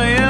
yeah.